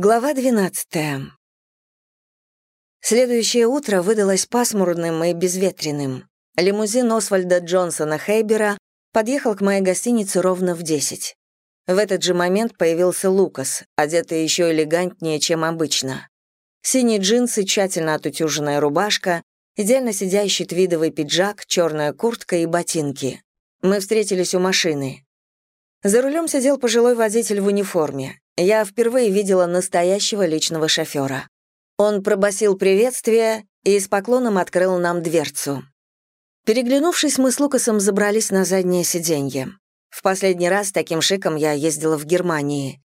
Глава 12. Следующее утро выдалось пасмурным и безветренным. Лимузин Освальда Джонсона Хейбера подъехал к моей гостинице ровно в 10. В этот же момент появился Лукас, одетый еще элегантнее, чем обычно. Синие джинсы, тщательно отутюженная рубашка, идеально сидящий твидовый пиджак, черная куртка и ботинки. Мы встретились у машины. За рулем сидел пожилой водитель в униформе я впервые видела настоящего личного шофера. Он пробасил приветствие и с поклоном открыл нам дверцу. Переглянувшись, мы с Лукасом забрались на заднее сиденье. В последний раз таким шиком я ездила в Германии.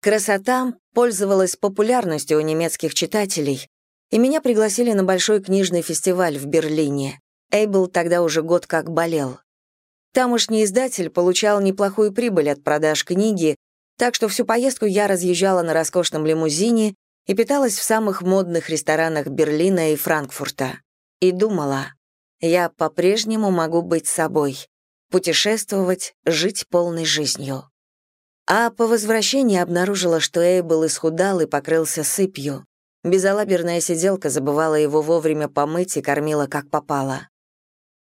Красота пользовалась популярностью у немецких читателей, и меня пригласили на большой книжный фестиваль в Берлине. Эйбл тогда уже год как болел. Тамошний издатель получал неплохую прибыль от продаж книги, так что всю поездку я разъезжала на роскошном лимузине и питалась в самых модных ресторанах Берлина и Франкфурта. И думала, я по-прежнему могу быть собой, путешествовать, жить полной жизнью. А по возвращении обнаружила, что Эйбл исхудал и покрылся сыпью. Безалаберная сиделка забывала его вовремя помыть и кормила как попало.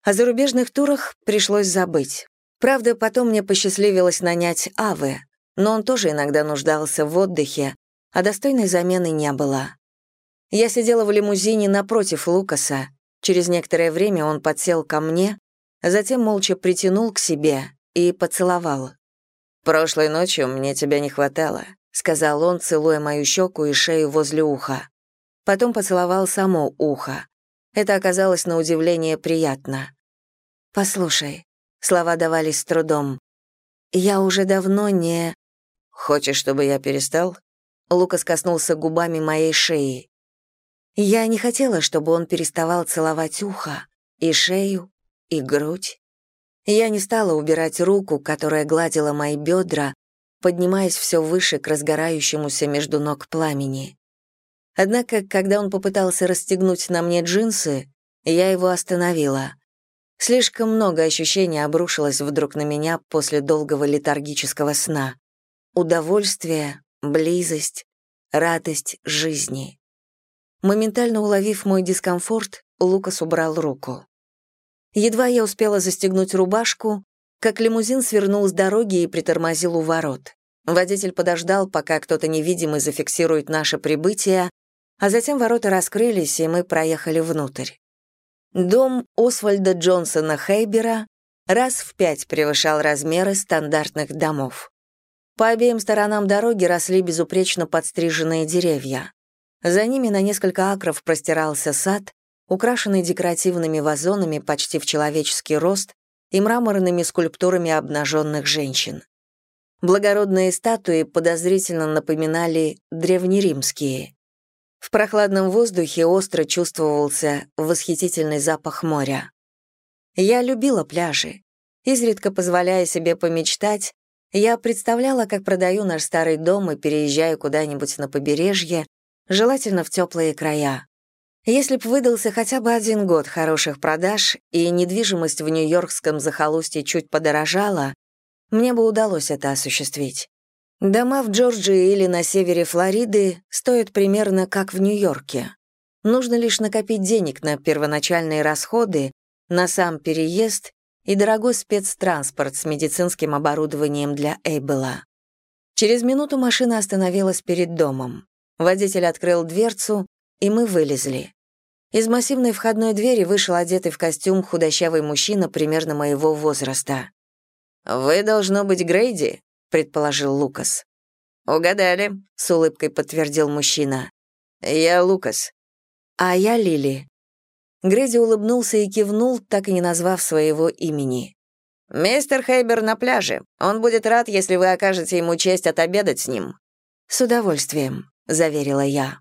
О зарубежных турах пришлось забыть. Правда, потом мне посчастливилось нанять Авы, но он тоже иногда нуждался в отдыхе, а достойной замены не было. Я сидела в лимузине напротив Лукаса. Через некоторое время он подсел ко мне, затем молча притянул к себе и поцеловал. «Прошлой ночью мне тебя не хватало», — сказал он, целуя мою щеку и шею возле уха. Потом поцеловал само ухо. Это оказалось на удивление приятно. «Послушай», — слова давались с трудом, «я уже давно не...» «Хочешь, чтобы я перестал?» Лукас коснулся губами моей шеи. Я не хотела, чтобы он переставал целовать ухо, и шею, и грудь. Я не стала убирать руку, которая гладила мои бедра, поднимаясь все выше к разгорающемуся между ног пламени. Однако, когда он попытался расстегнуть на мне джинсы, я его остановила. Слишком много ощущений обрушилось вдруг на меня после долгого летаргического сна удовольствие, близость, радость жизни. Моментально уловив мой дискомфорт, Лукас убрал руку. Едва я успела застегнуть рубашку, как лимузин свернул с дороги и притормозил у ворот. Водитель подождал, пока кто-то невидимый зафиксирует наше прибытие, а затем ворота раскрылись, и мы проехали внутрь. Дом Освальда Джонсона Хейбера раз в пять превышал размеры стандартных домов. По обеим сторонам дороги росли безупречно подстриженные деревья. За ними на несколько акров простирался сад, украшенный декоративными вазонами почти в человеческий рост и мраморными скульптурами обнаженных женщин. Благородные статуи подозрительно напоминали древнеримские. В прохладном воздухе остро чувствовался восхитительный запах моря. Я любила пляжи, изредка позволяя себе помечтать, я представляла, как продаю наш старый дом и переезжаю куда-нибудь на побережье, желательно в теплые края. Если б выдался хотя бы один год хороших продаж и недвижимость в нью-йоркском захолустье чуть подорожала, мне бы удалось это осуществить. Дома в Джорджии или на севере Флориды стоят примерно как в Нью-Йорке. Нужно лишь накопить денег на первоначальные расходы, на сам переезд и дорогой спецтранспорт с медицинским оборудованием для Эйбела. Через минуту машина остановилась перед домом. Водитель открыл дверцу, и мы вылезли. Из массивной входной двери вышел одетый в костюм худощавый мужчина примерно моего возраста. «Вы, должно быть, Грейди», — предположил Лукас. «Угадали», — с улыбкой подтвердил мужчина. «Я Лукас». «А я Лили», Грейди улыбнулся и кивнул, так и не назвав своего имени. «Мистер Хейбер на пляже. Он будет рад, если вы окажете ему честь отобедать с ним». «С удовольствием», — заверила я.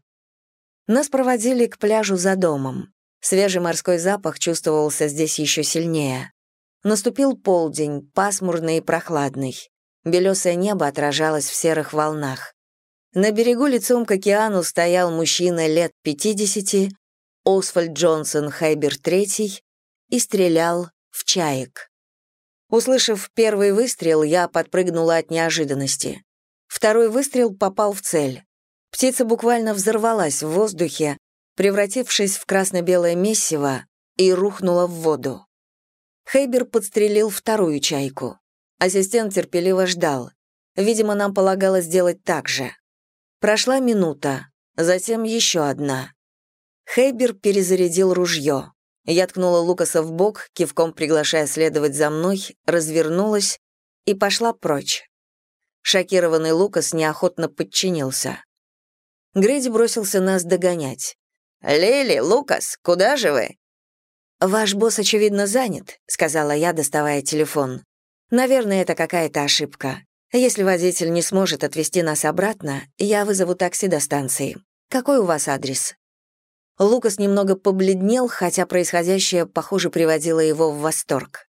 Нас проводили к пляжу за домом. Свежий морской запах чувствовался здесь еще сильнее. Наступил полдень, пасмурный и прохладный. Белесое небо отражалось в серых волнах. На берегу лицом к океану стоял мужчина лет пятидесяти, Освальд Джонсон Хайбер III и стрелял в чаек. Услышав первый выстрел, я подпрыгнула от неожиданности. Второй выстрел попал в цель. Птица буквально взорвалась в воздухе, превратившись в красно-белое месиво, и рухнула в воду. Хейбер подстрелил вторую чайку. Ассистент терпеливо ждал. Видимо, нам полагалось сделать так же. Прошла минута, затем еще одна. Хейбер перезарядил ружье. Я ткнула Лукаса в бок, кивком приглашая следовать за мной, развернулась и пошла прочь. Шокированный Лукас неохотно подчинился. Грейди бросился нас догонять. «Лили, Лукас, куда же вы?» «Ваш босс, очевидно, занят», — сказала я, доставая телефон. «Наверное, это какая-то ошибка. Если водитель не сможет отвезти нас обратно, я вызову такси до станции. Какой у вас адрес?» Лукас немного побледнел, хотя происходящее, похоже, приводило его в восторг.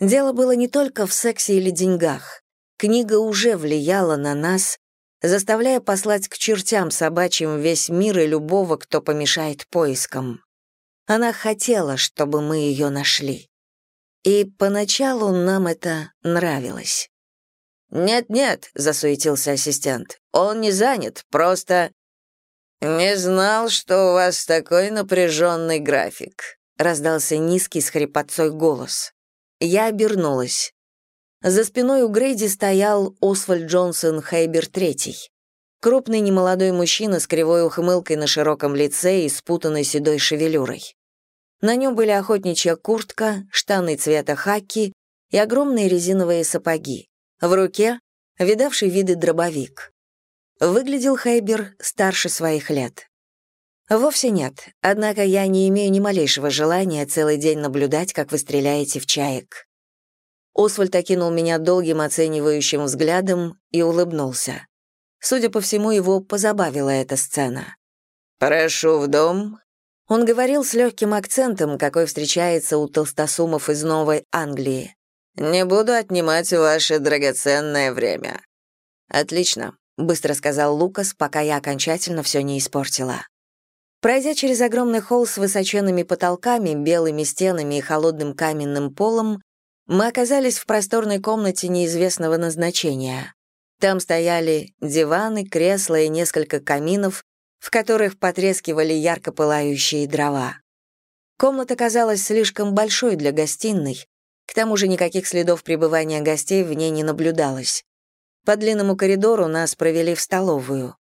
Дело было не только в сексе или деньгах. Книга уже влияла на нас, заставляя послать к чертям собачьим весь мир и любого, кто помешает поискам. Она хотела, чтобы мы ее нашли. И поначалу нам это нравилось. «Нет-нет», — засуетился ассистент, — «он не занят, просто...» «Не знал, что у вас такой напряженный график», — раздался низкий с хрипотцой голос. Я обернулась. За спиной у Грейди стоял Освальд Джонсон Хейбер III. Крупный немолодой мужчина с кривой ухмылкой на широком лице и спутанной седой шевелюрой. На нем были охотничья куртка, штаны цвета хаки и огромные резиновые сапоги. В руке — видавший виды дробовик. Выглядел Хейбер старше своих лет. Вовсе нет, однако я не имею ни малейшего желания целый день наблюдать, как вы стреляете в чаек. Освальд окинул меня долгим оценивающим взглядом и улыбнулся. Судя по всему, его позабавила эта сцена. «Прошу в дом». Он говорил с легким акцентом, какой встречается у толстосумов из Новой Англии. «Не буду отнимать ваше драгоценное время». «Отлично. — быстро сказал Лукас, пока я окончательно все не испортила. Пройдя через огромный холл с высоченными потолками, белыми стенами и холодным каменным полом, мы оказались в просторной комнате неизвестного назначения. Там стояли диваны, кресла и несколько каминов, в которых потрескивали ярко пылающие дрова. Комната казалась слишком большой для гостиной, к тому же никаких следов пребывания гостей в ней не наблюдалось. По длинному коридору нас провели в столовую.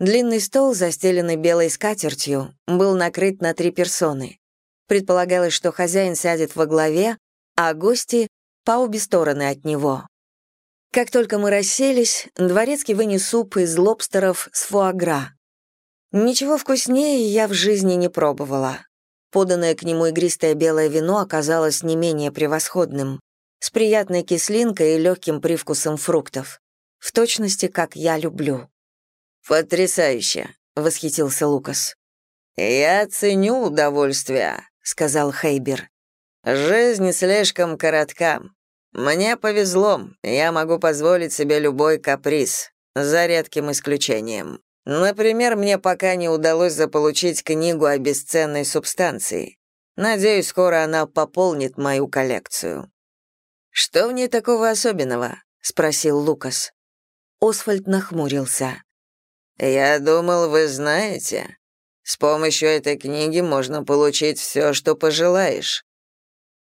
Длинный стол, застеленный белой скатертью, был накрыт на три персоны. Предполагалось, что хозяин сядет во главе, а гости — по обе стороны от него. Как только мы расселись, дворецкий вынес суп из лобстеров с фуагра. Ничего вкуснее я в жизни не пробовала. Поданное к нему игристое белое вино оказалось не менее превосходным, с приятной кислинкой и легким привкусом фруктов в точности, как я люблю». «Потрясающе!» — восхитился Лукас. «Я ценю удовольствие», — сказал Хейбер. «Жизнь слишком коротка. Мне повезло, я могу позволить себе любой каприз, за редким исключением. Например, мне пока не удалось заполучить книгу о бесценной субстанции. Надеюсь, скоро она пополнит мою коллекцию». «Что в ней такого особенного?» — спросил Лукас. Освальд нахмурился. «Я думал, вы знаете. С помощью этой книги можно получить все, что пожелаешь.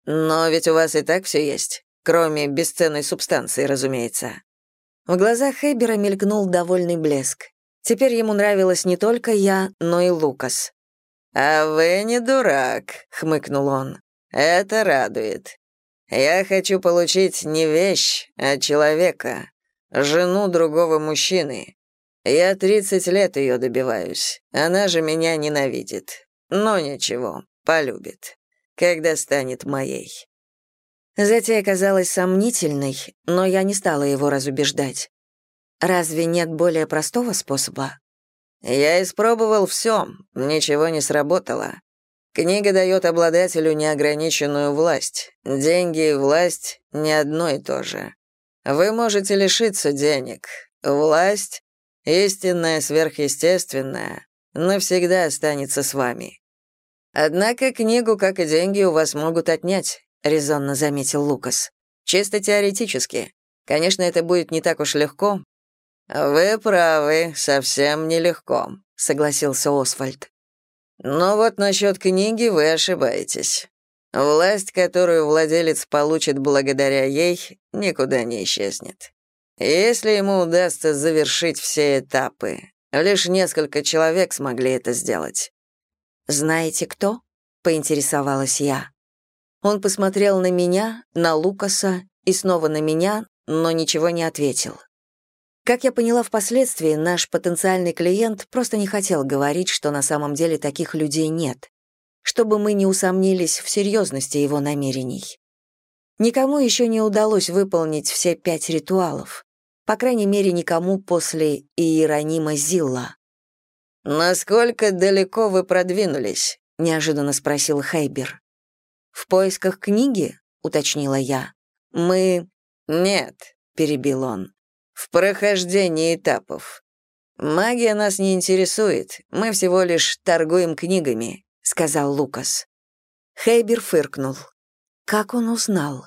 Но ведь у вас и так все есть, кроме бесценной субстанции, разумеется». В глазах Хейбера мелькнул довольный блеск. Теперь ему нравилась не только я, но и Лукас. «А вы не дурак», — хмыкнул он. «Это радует. Я хочу получить не вещь, а человека жену другого мужчины. Я 30 лет ее добиваюсь. Она же меня ненавидит. Но ничего, полюбит, когда станет моей. Затея казалась сомнительной, но я не стала его разубеждать. Разве нет более простого способа? Я испробовал все, ничего не сработало. Книга дает обладателю неограниченную власть. Деньги и власть — не одно и то же. Вы можете лишиться денег. Власть, истинная, сверхъестественная, навсегда останется с вами. Однако книгу, как и деньги, у вас могут отнять, резонно заметил Лукас. Чисто теоретически. Конечно, это будет не так уж легко. «Вы правы, совсем нелегко», — согласился Освальд. «Но вот насчет книги вы ошибаетесь. Власть, которую владелец получит благодаря ей, никуда не исчезнет. Если ему удастся завершить все этапы, лишь несколько человек смогли это сделать». «Знаете, кто?» — поинтересовалась я. Он посмотрел на меня, на Лукаса и снова на меня, но ничего не ответил. Как я поняла впоследствии, наш потенциальный клиент просто не хотел говорить, что на самом деле таких людей нет, чтобы мы не усомнились в серьезности его намерений. Никому еще не удалось выполнить все пять ритуалов, по крайней мере, никому после Иеронима Зилла. «Насколько далеко вы продвинулись?» — неожиданно спросил Хейбер. «В поисках книги?» — уточнила я. «Мы...» «Нет», — перебил он в прохождении этапов. Магия нас не интересует, мы всего лишь торгуем книгами», — сказал Лукас. Хейбер фыркнул. Как он узнал?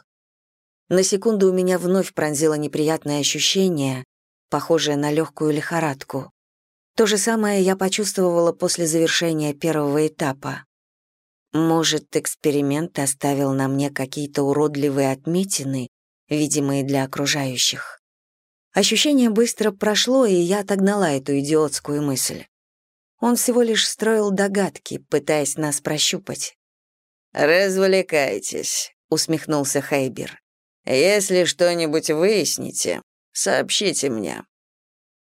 На секунду у меня вновь пронзило неприятное ощущение, похожее на легкую лихорадку. То же самое я почувствовала после завершения первого этапа. Может, эксперимент оставил на мне какие-то уродливые отметины, видимые для окружающих. Ощущение быстро прошло, и я отогнала эту идиотскую мысль. Он всего лишь строил догадки, пытаясь нас прощупать. «Развлекайтесь», — усмехнулся Хейбер. «Если что-нибудь выясните, сообщите мне».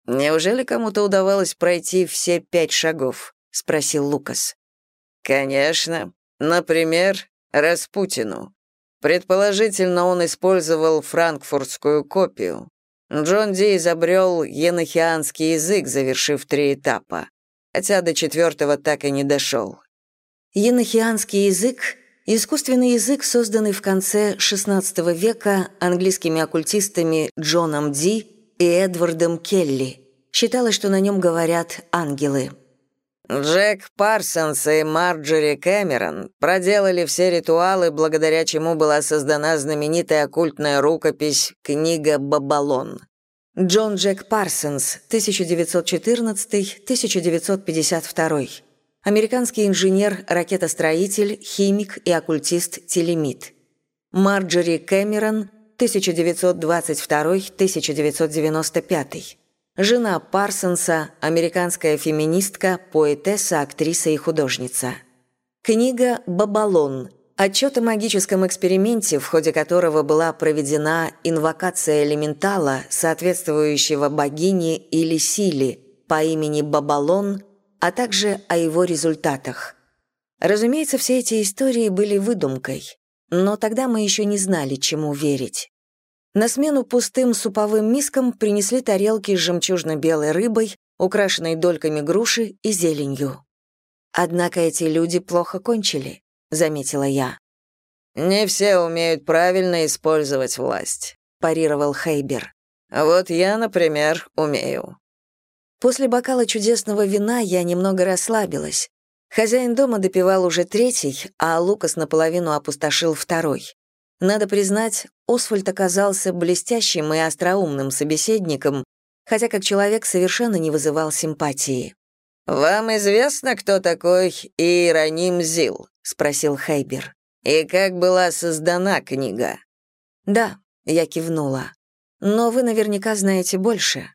«Неужели кому-то удавалось пройти все пять шагов?» — спросил Лукас. «Конечно. Например, Распутину. Предположительно, он использовал франкфуртскую копию. Джон Ди изобрел енохианский язык, завершив три этапа, хотя до четвертого так и не дошел. Енохианский язык — искусственный язык, созданный в конце XVI века английскими оккультистами Джоном Ди и Эдвардом Келли. Считалось, что на нем говорят ангелы. Джек Парсонс и Марджори Кэмерон проделали все ритуалы, благодаря чему была создана знаменитая оккультная рукопись «Книга Бабалон». Джон Джек Парсонс, 1914-1952. Американский инженер, ракетостроитель, химик и оккультист-телемит. Марджори Кэмерон, 1922-1995 жена Парсонса, американская феминистка, поэтесса, актриса и художница. Книга «Бабалон» – отчет о магическом эксперименте, в ходе которого была проведена инвокация элементала, соответствующего богине или силе по имени Бабалон, а также о его результатах. Разумеется, все эти истории были выдумкой, но тогда мы еще не знали, чему верить. На смену пустым суповым мискам принесли тарелки с жемчужно-белой рыбой, украшенной дольками груши и зеленью. «Однако эти люди плохо кончили», — заметила я. «Не все умеют правильно использовать власть», — парировал Хейбер. «Вот я, например, умею». После бокала чудесного вина я немного расслабилась. Хозяин дома допивал уже третий, а Лукас наполовину опустошил второй. Надо признать, Освальд оказался блестящим и остроумным собеседником, хотя как человек совершенно не вызывал симпатии. «Вам известно, кто такой Иероним Зил?» — спросил Хейбер. «И как была создана книга?» «Да», — я кивнула. «Но вы наверняка знаете больше».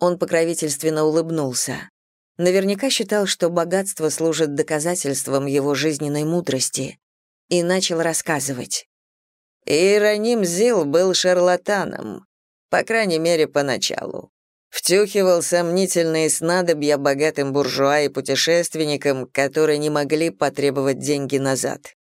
Он покровительственно улыбнулся. Наверняка считал, что богатство служит доказательством его жизненной мудрости, и начал рассказывать. Иероним Зил был шарлатаном, по крайней мере, поначалу. Втюхивал сомнительные снадобья богатым буржуа и путешественникам, которые не могли потребовать деньги назад.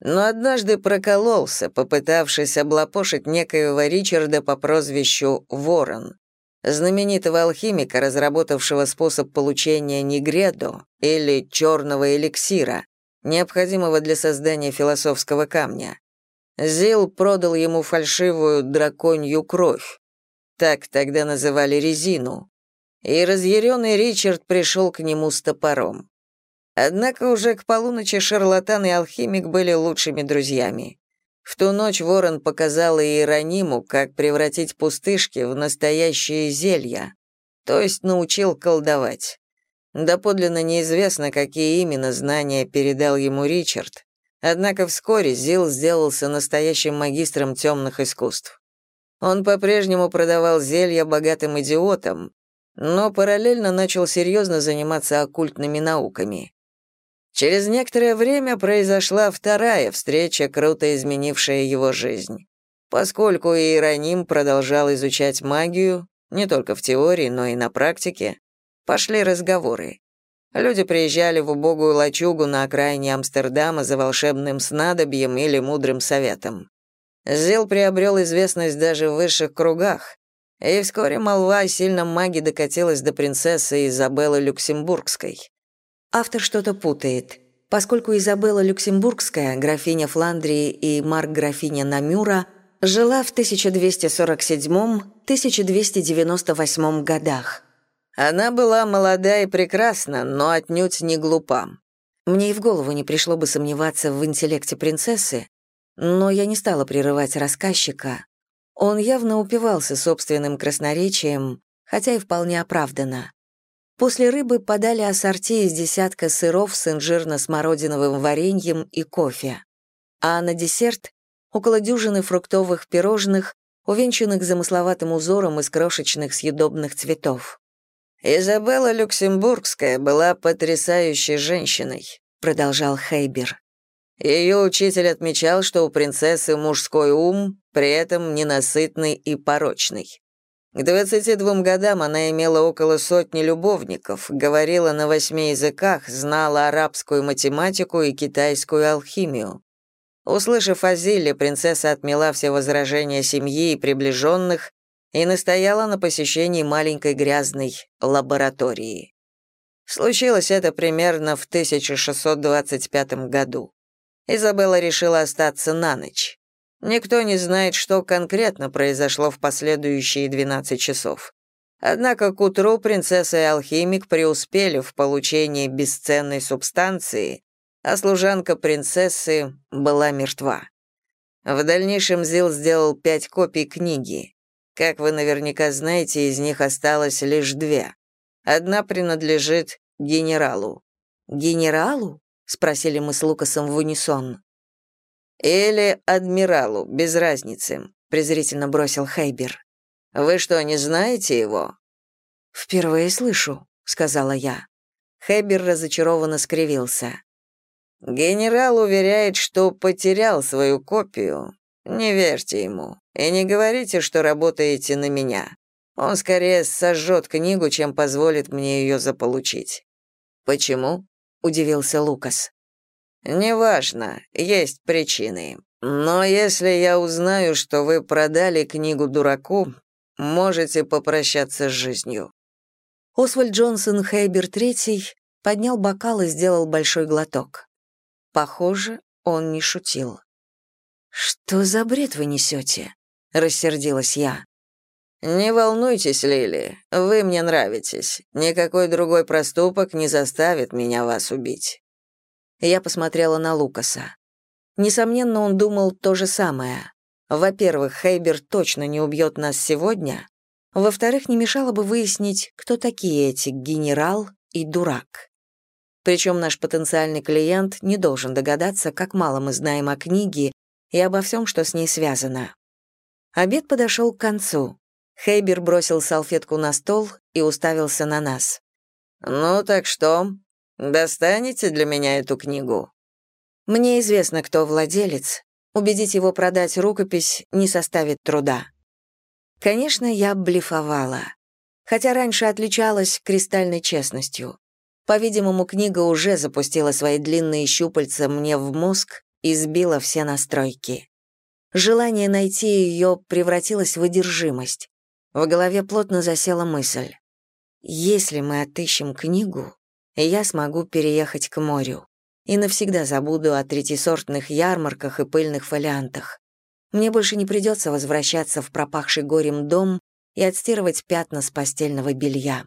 Но однажды прокололся, попытавшись облапошить некоего Ричарда по прозвищу Ворон, знаменитого алхимика, разработавшего способ получения негредо или черного эликсира, необходимого для создания философского камня. Зил продал ему фальшивую драконью кровь. Так тогда называли резину. И разъяренный Ричард пришел к нему с топором. Однако уже к полуночи шарлатан и алхимик были лучшими друзьями. В ту ночь Ворон показал Иерониму, как превратить пустышки в настоящие зелья, то есть научил колдовать. Доподлинно неизвестно, какие именно знания передал ему Ричард, однако вскоре Зил сделался настоящим магистром темных искусств. Он по-прежнему продавал зелья богатым идиотам, но параллельно начал серьезно заниматься оккультными науками. Через некоторое время произошла вторая встреча, круто изменившая его жизнь. Поскольку Иероним продолжал изучать магию, не только в теории, но и на практике, пошли разговоры. Люди приезжали в убогую лачугу на окраине Амстердама за волшебным снадобьем или мудрым советом. Зил приобрел известность даже в высших кругах, и вскоре молва о сильном маге докатилась до принцессы Изабеллы Люксембургской. Автор что-то путает. Поскольку Изабелла Люксембургская, графиня Фландрии и Марк графиня Намюра жила в 1247-1298 годах. Она была молода и прекрасна, но отнюдь не глупа. Мне и в голову не пришло бы сомневаться в интеллекте принцессы, но я не стала прерывать рассказчика. Он явно упивался собственным красноречием, хотя и вполне оправданно. После рыбы подали ассорти из десятка сыров с инжирно-смородиновым вареньем и кофе. А на десерт — около дюжины фруктовых пирожных, увенчанных замысловатым узором из крошечных съедобных цветов. «Изабелла Люксембургская была потрясающей женщиной», — продолжал Хейбер. Ее учитель отмечал, что у принцессы мужской ум, при этом ненасытный и порочный. К 22 годам она имела около сотни любовников, говорила на восьми языках, знала арабскую математику и китайскую алхимию. Услышав о Зилле, принцесса отмела все возражения семьи и приближенных и настояла на посещении маленькой грязной лаборатории. Случилось это примерно в 1625 году. Изабелла решила остаться на ночь. Никто не знает, что конкретно произошло в последующие 12 часов. Однако к утру принцесса и алхимик преуспели в получении бесценной субстанции, а служанка принцессы была мертва. В дальнейшем Зил сделал пять копий книги. Как вы наверняка знаете, из них осталось лишь две. Одна принадлежит генералу. Генералу? Спросили мы с Лукасом в унисон. Или адмиралу, без разницы, презрительно бросил Хейбер. Вы что, не знаете его? Впервые слышу, сказала я. Хейбер разочарованно скривился. Генерал уверяет, что потерял свою копию. Не верьте ему и не говорите, что работаете на меня. Он скорее сожжет книгу, чем позволит мне ее заполучить. Почему? Удивился Лукас. Неважно, есть причины. Но если я узнаю, что вы продали книгу дураку, можете попрощаться с жизнью. Освальд Джонсон Хейбер III поднял бокал и сделал большой глоток. Похоже, он не шутил. «Что за бред вы несете?» — рассердилась я. «Не волнуйтесь, Лили, вы мне нравитесь. Никакой другой проступок не заставит меня вас убить». Я посмотрела на Лукаса. Несомненно, он думал то же самое. Во-первых, Хейбер точно не убьет нас сегодня. Во-вторых, не мешало бы выяснить, кто такие эти генерал и дурак. Причем наш потенциальный клиент не должен догадаться, как мало мы знаем о книге и обо всем, что с ней связано. Обед подошел к концу. Хейбер бросил салфетку на стол и уставился на нас. «Ну так что, достанете для меня эту книгу?» «Мне известно, кто владелец. Убедить его продать рукопись не составит труда». Конечно, я блефовала. Хотя раньше отличалась кристальной честностью. По-видимому, книга уже запустила свои длинные щупальца мне в мозг и сбила все настройки. Желание найти ее превратилось в одержимость. В голове плотно засела мысль. Если мы отыщем книгу, я смогу переехать к морю и навсегда забуду о третисортных ярмарках и пыльных фолиантах. Мне больше не придется возвращаться в пропахший горем дом и отстирывать пятна с постельного белья.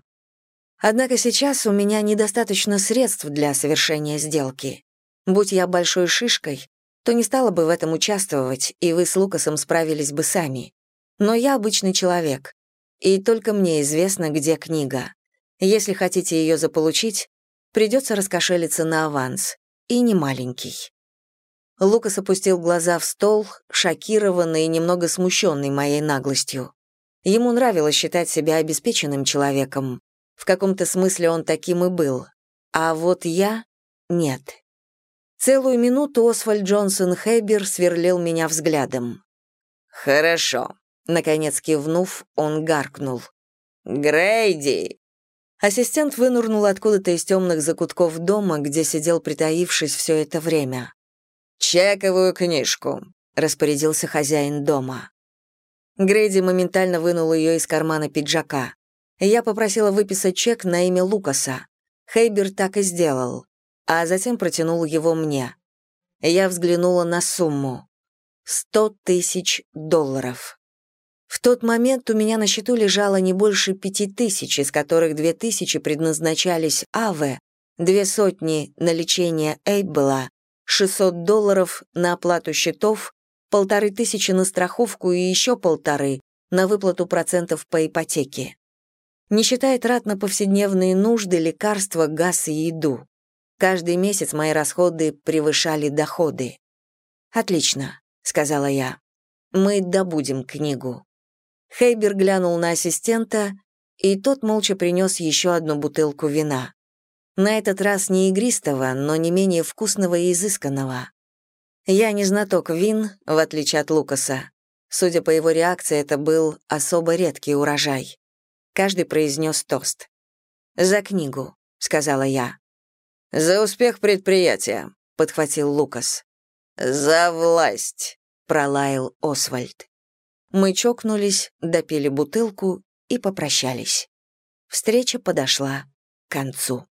Однако сейчас у меня недостаточно средств для совершения сделки. Будь я большой шишкой, то не стала бы в этом участвовать, и вы с Лукасом справились бы сами. Но я обычный человек, И только мне известно, где книга. Если хотите ее заполучить, придется раскошелиться на аванс. И не маленький. Лукас опустил глаза в стол, шокированный и немного смущенный моей наглостью. Ему нравилось считать себя обеспеченным человеком. В каком-то смысле он таким и был. А вот я — нет. Целую минуту Освальд Джонсон Хэббер сверлил меня взглядом. «Хорошо», — наконец кивнув, он гаркнул. «Грейди!» Ассистент вынурнул откуда-то из темных закутков дома, где сидел притаившись все это время. «Чековую книжку», — распорядился хозяин дома. Грейди моментально вынул ее из кармана пиджака. Я попросила выписать чек на имя Лукаса. Хейбер так и сделал, а затем протянул его мне. Я взглянула на сумму. Сто тысяч долларов. В тот момент у меня на счету лежало не больше пяти тысяч, из которых две тысячи предназначались Аве, две сотни на лечение Эйббела, 600 долларов на оплату счетов, полторы тысячи на страховку и еще полторы на выплату процентов по ипотеке. Не считая трат на повседневные нужды, лекарства, газ и еду. Каждый месяц мои расходы превышали доходы. «Отлично», — сказала я. «Мы добудем книгу». Хейбер глянул на ассистента, и тот молча принес еще одну бутылку вина. На этот раз не игристого, но не менее вкусного и изысканного. Я не знаток вин, в отличие от Лукаса. Судя по его реакции, это был особо редкий урожай. Каждый произнес тост. «За книгу», — сказала я. «За успех предприятия», — подхватил Лукас. «За власть», — пролаял Освальд. Мы чокнулись, допили бутылку и попрощались. Встреча подошла к концу.